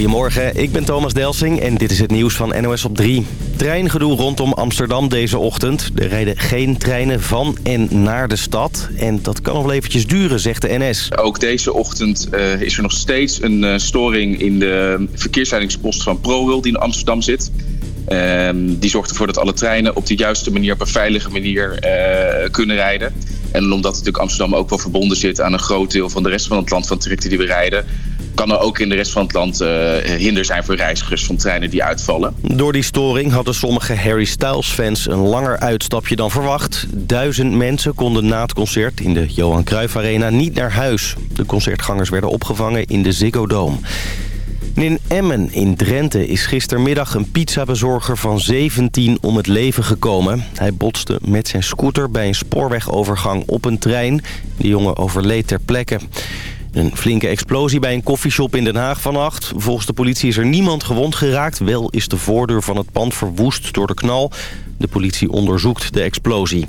Goedemorgen, ik ben Thomas Delsing en dit is het nieuws van NOS op 3. Treingedoe rondom Amsterdam deze ochtend. Er rijden geen treinen van en naar de stad. En dat kan nog eventjes duren, zegt de NS. Ook deze ochtend uh, is er nog steeds een uh, storing in de verkeersleidingspost van ProRail die in Amsterdam zit. Uh, die zorgt ervoor dat alle treinen op de juiste manier, op een veilige manier uh, kunnen rijden. En omdat natuurlijk Amsterdam ook wel verbonden zit aan een groot deel van de rest van het land van trajecten die we rijden kan er ook in de rest van het land uh, hinder zijn voor reizigers van treinen die uitvallen. Door die storing hadden sommige Harry Styles-fans een langer uitstapje dan verwacht. Duizend mensen konden na het concert in de Johan Cruijff Arena niet naar huis. De concertgangers werden opgevangen in de Ziggo Dome. In Emmen in Drenthe is gistermiddag een pizzabezorger van 17 om het leven gekomen. Hij botste met zijn scooter bij een spoorwegovergang op een trein. De jongen overleed ter plekke. Een flinke explosie bij een koffieshop in Den Haag vannacht. Volgens de politie is er niemand gewond geraakt. Wel is de voordeur van het pand verwoest door de knal. De politie onderzoekt de explosie.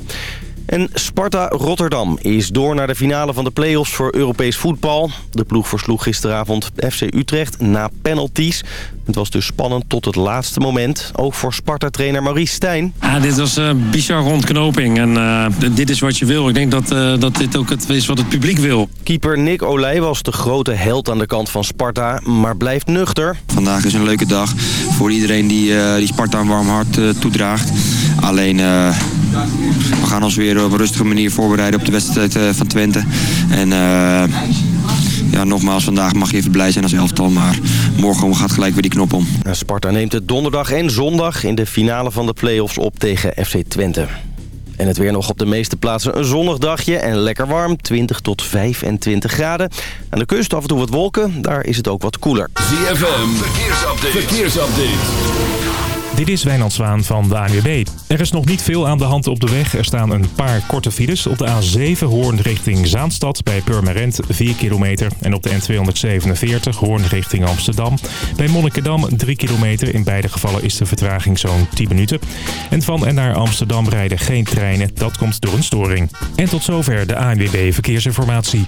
En Sparta Rotterdam is door naar de finale van de play-offs voor Europees voetbal. De ploeg versloeg gisteravond FC Utrecht na penalties. Het was dus spannend tot het laatste moment. Ook voor Sparta-trainer Maurice Stijn. Ja, dit was een uh, bizar rondknoping. En uh, dit is wat je wil. Ik denk dat, uh, dat dit ook het is wat het publiek wil. Keeper Nick Olij was de grote held aan de kant van Sparta, maar blijft nuchter. Vandaag is een leuke dag voor iedereen die, die Sparta een warm hart toedraagt. Alleen, we gaan ons weer op een rustige manier voorbereiden op de wedstrijd van Twente. En ja, nogmaals, vandaag mag je even blij zijn als elftal. Maar morgen gaat gelijk weer die knop om. Sparta neemt het donderdag en zondag in de finale van de play-offs op tegen FC Twente. En het weer nog op de meeste plaatsen een zonnig dagje en lekker warm. 20 tot 25 graden. Aan de kust af en toe wat wolken. Daar is het ook wat koeler. ZFM, verkeersupdate. verkeersupdate. Dit is Wijnand Zwaan van de ANWB. Er is nog niet veel aan de hand op de weg. Er staan een paar korte files. Op de A7 Hoorn richting Zaanstad bij Purmerend 4 kilometer. En op de N247 Hoorn richting Amsterdam. Bij Monnikendam 3 kilometer. In beide gevallen is de vertraging zo'n 10 minuten. En van en naar Amsterdam rijden geen treinen. Dat komt door een storing. En tot zover de ANWB Verkeersinformatie.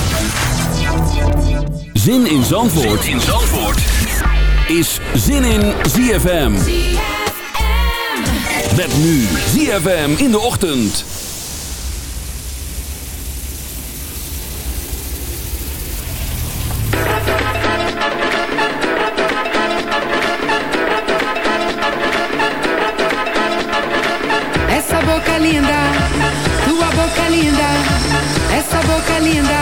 Zin in Zandvoort, zin in Zandvoort. is Zin in ZFM. ZFM. Met nu ZFM in de ochtend. Essa boca linda, tua boca linda, essa boca linda.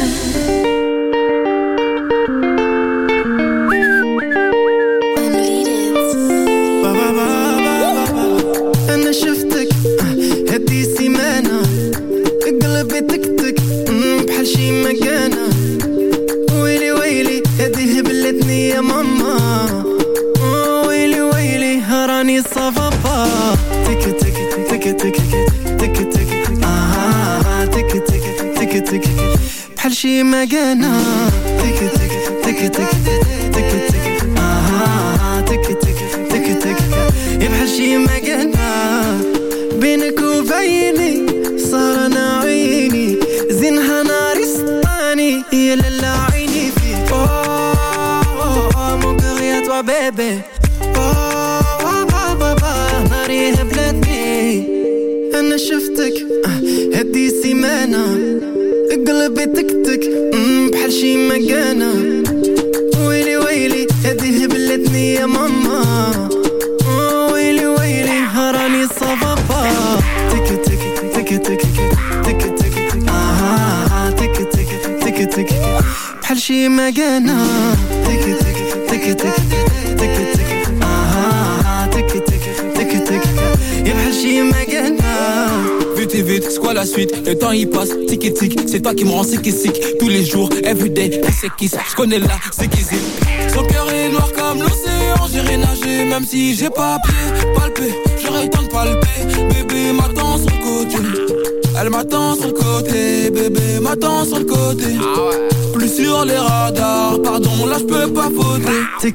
time شي مكانة تك تك تك تك تك تك آه تك تك تك تك. يا بحال شي بينك وبيني صار she Vite et vite, c'est quoi la suite Le temps il passe, tic et tic, c'est toi qui me rends sick et sick Tous les jours, everyday, c'est kiss, j'connais la, c'est qui Son cœur est noir comme l'océan, j'irai nager Même si j'ai pas pied, palpé, j'aurai le temps de palper Bébé m'attend sur le côté elle m'attend sur le côté Bébé m'attend sur le côté. Plus sur les radars Pardon, là je peux pas faute Tic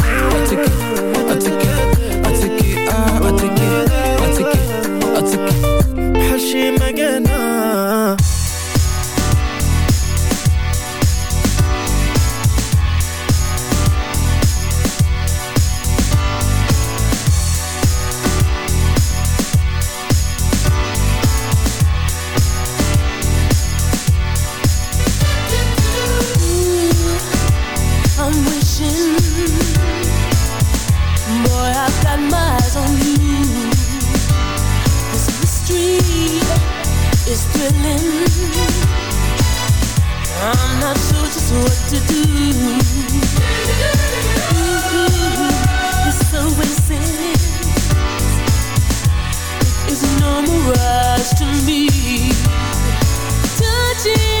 I'm not sure just what to do. Mm-hmm. It's no mirage to me. Touching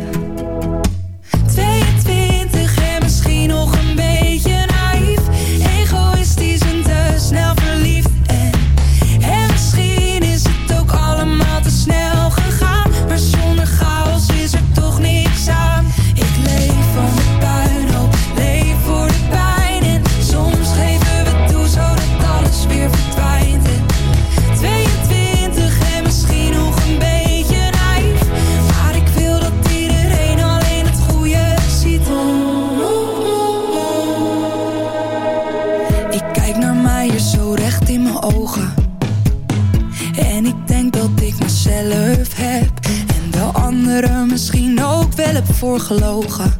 gelogen.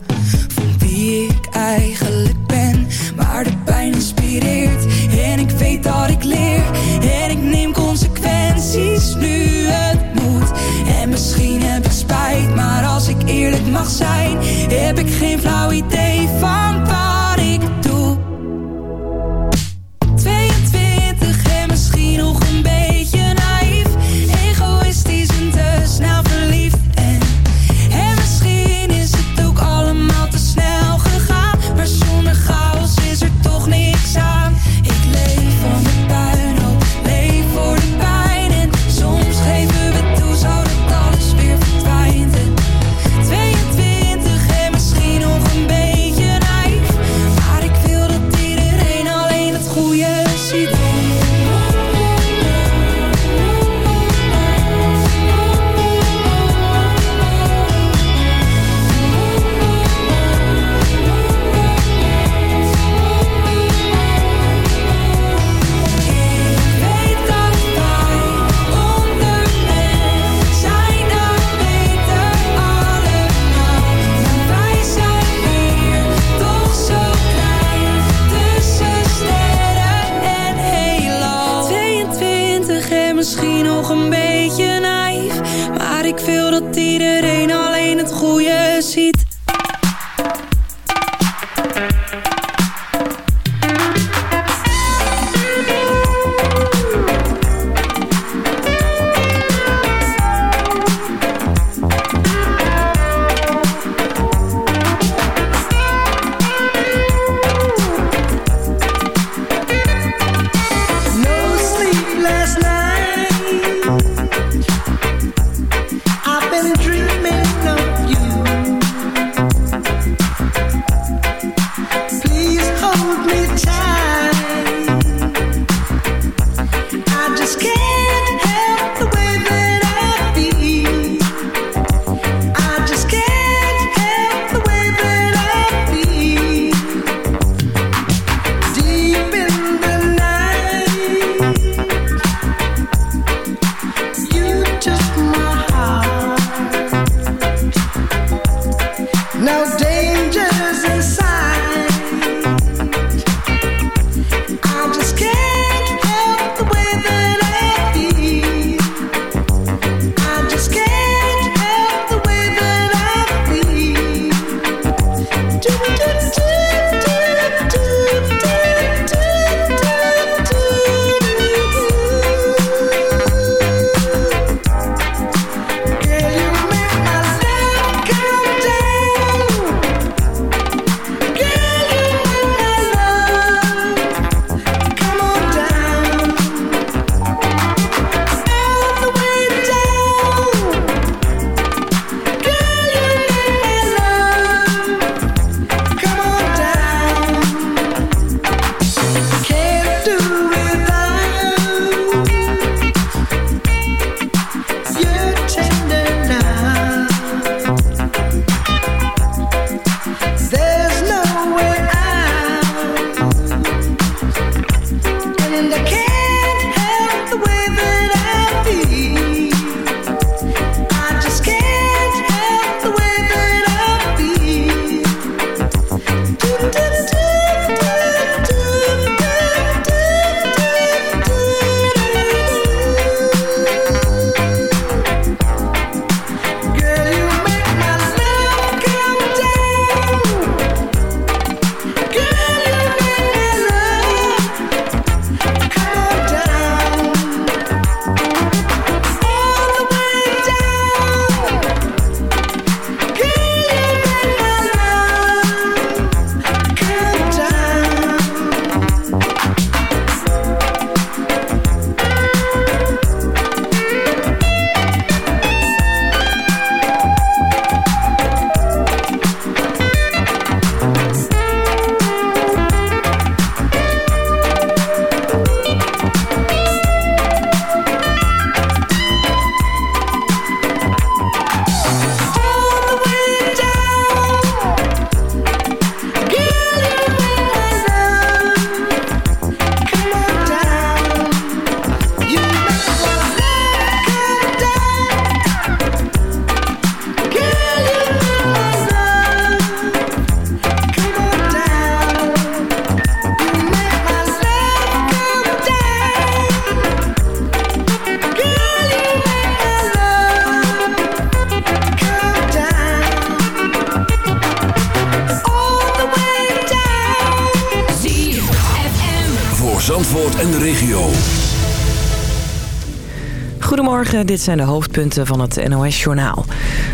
Goedemorgen, dit zijn de hoofdpunten van het NOS-journaal.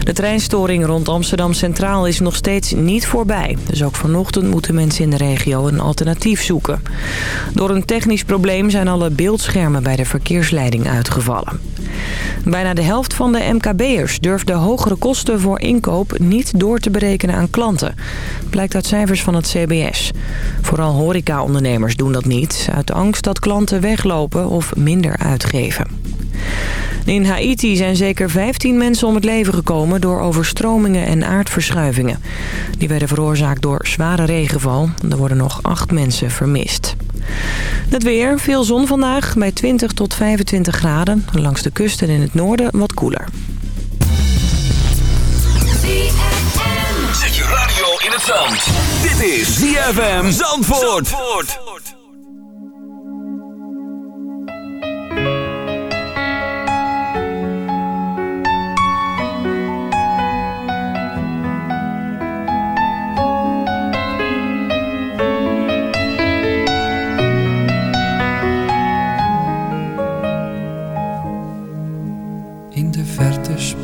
De treinstoring rond Amsterdam Centraal is nog steeds niet voorbij. Dus ook vanochtend moeten mensen in de regio een alternatief zoeken. Door een technisch probleem zijn alle beeldschermen bij de verkeersleiding uitgevallen. Bijna de helft van de MKB'ers durft de hogere kosten voor inkoop niet door te berekenen aan klanten. Blijkt uit cijfers van het CBS. Vooral horecaondernemers doen dat niet, uit angst dat klanten weglopen of minder uitgeven. In Haiti zijn zeker 15 mensen om het leven gekomen door overstromingen en aardverschuivingen. Die werden veroorzaakt door zware regenval. Er worden nog 8 mensen vermist. Het weer, veel zon vandaag, bij 20 tot 25 graden. Langs de kust en in het noorden wat koeler. Zet je radio in het zand. Dit is ZFM Zandvoort. In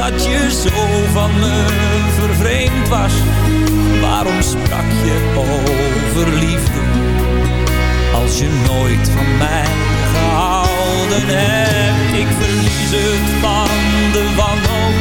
dat je zo van me vervreemd was? Waarom sprak je over liefde als je nooit van mij gehouden hebt? Ik verlies het van de wanhoop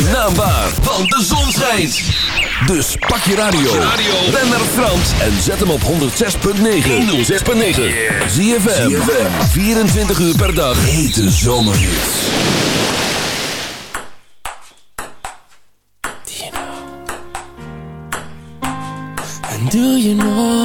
zijn naam waar, want de zon schijnt. Dus pak je radio, ben naar Frans en zet hem op 106.9. 106.9. Zie je 24 uur per dag. Hete zomerhit. Do you know? And do you know?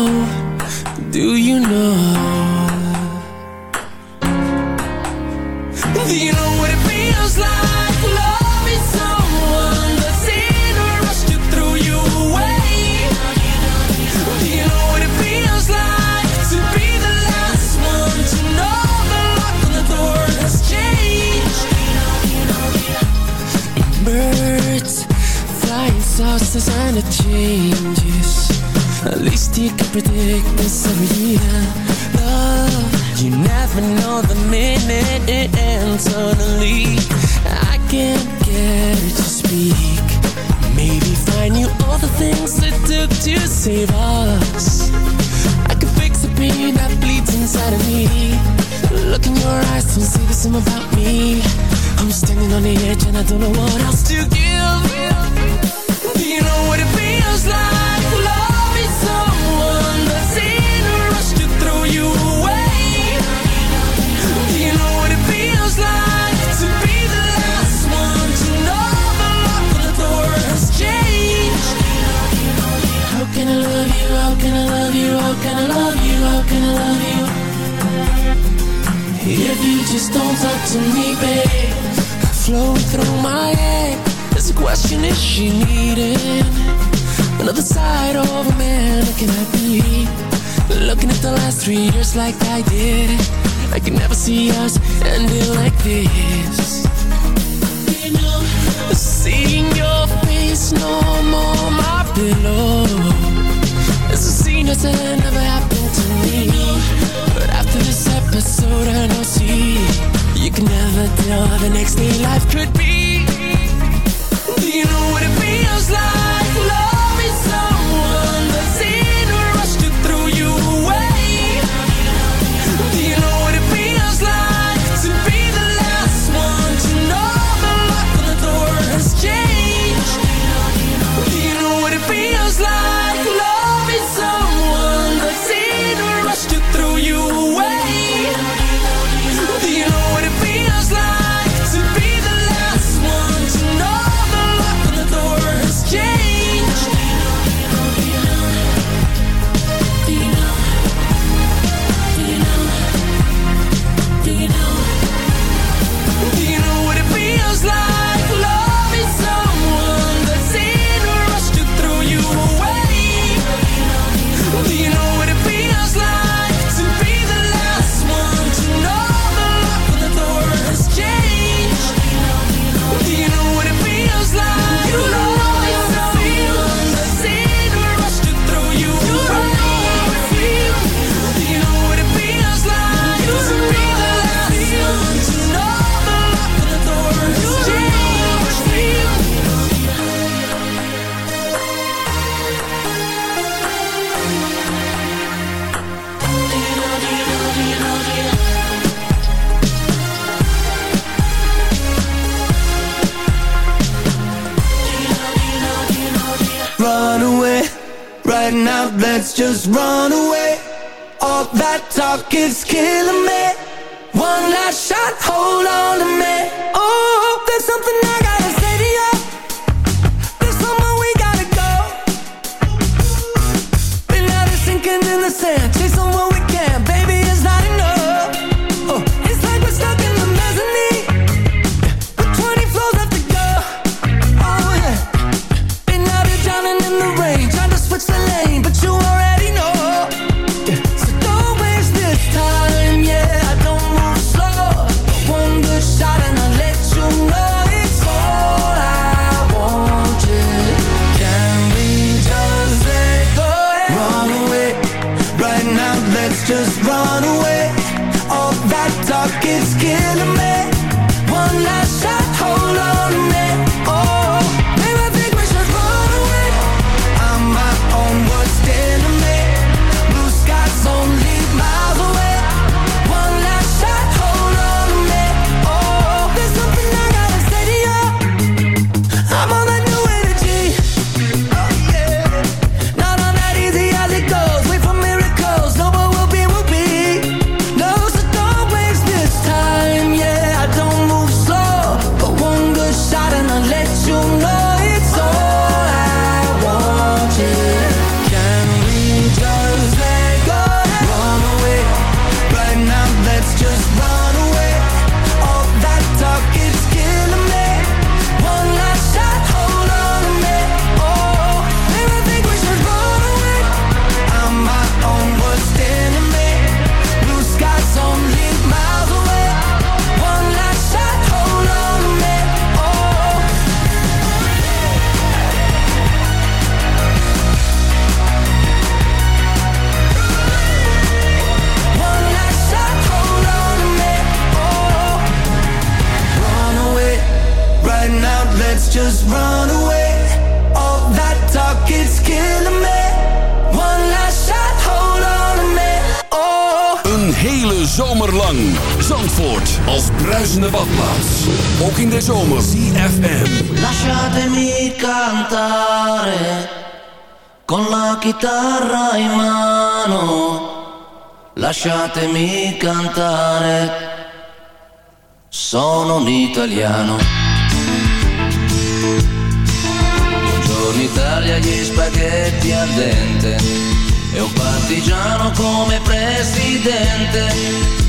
even know the minute it ends suddenly. I can't get it to speak. Maybe find you all the things it took to save us. I could fix the pain that bleeds inside of me. Look in your eyes, and see the same about me. I'm standing on the edge and I don't know what else to give. You know can I love you? How can I love you? How can I love you? If you just don't talk to me, babe Flowing through my head There's a question, is she needing Another side of a man looking at me Looking at the last three years like I did I could never see us ending like this Seeing your face no more my pillow it never happened to me. But after this episode I see. You can never tell how the next day life could be. Do you know what it feels like? Love is so it's killing me. Zandvoort als bruisende badplaats. Ook in de zomer. CFM. Lasciatemi cantare con la chitarra in mano. Lasciatemi cantare. Sono un italiano. Buongiorno Italia, gli spaghetti al dente. E un partigiano come presidente.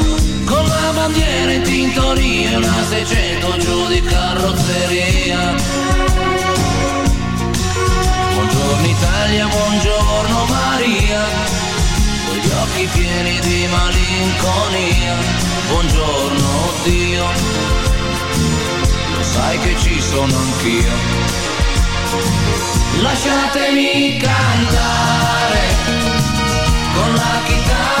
bandiera in tintoria una 600 giù di carrozzeria. Buongiorno Italia, buongiorno Maria, con gli occhi pieni di malinconia. Buongiorno Dio, lo sai che ci sono anch'io. Lasciatemi cantare con la chitarra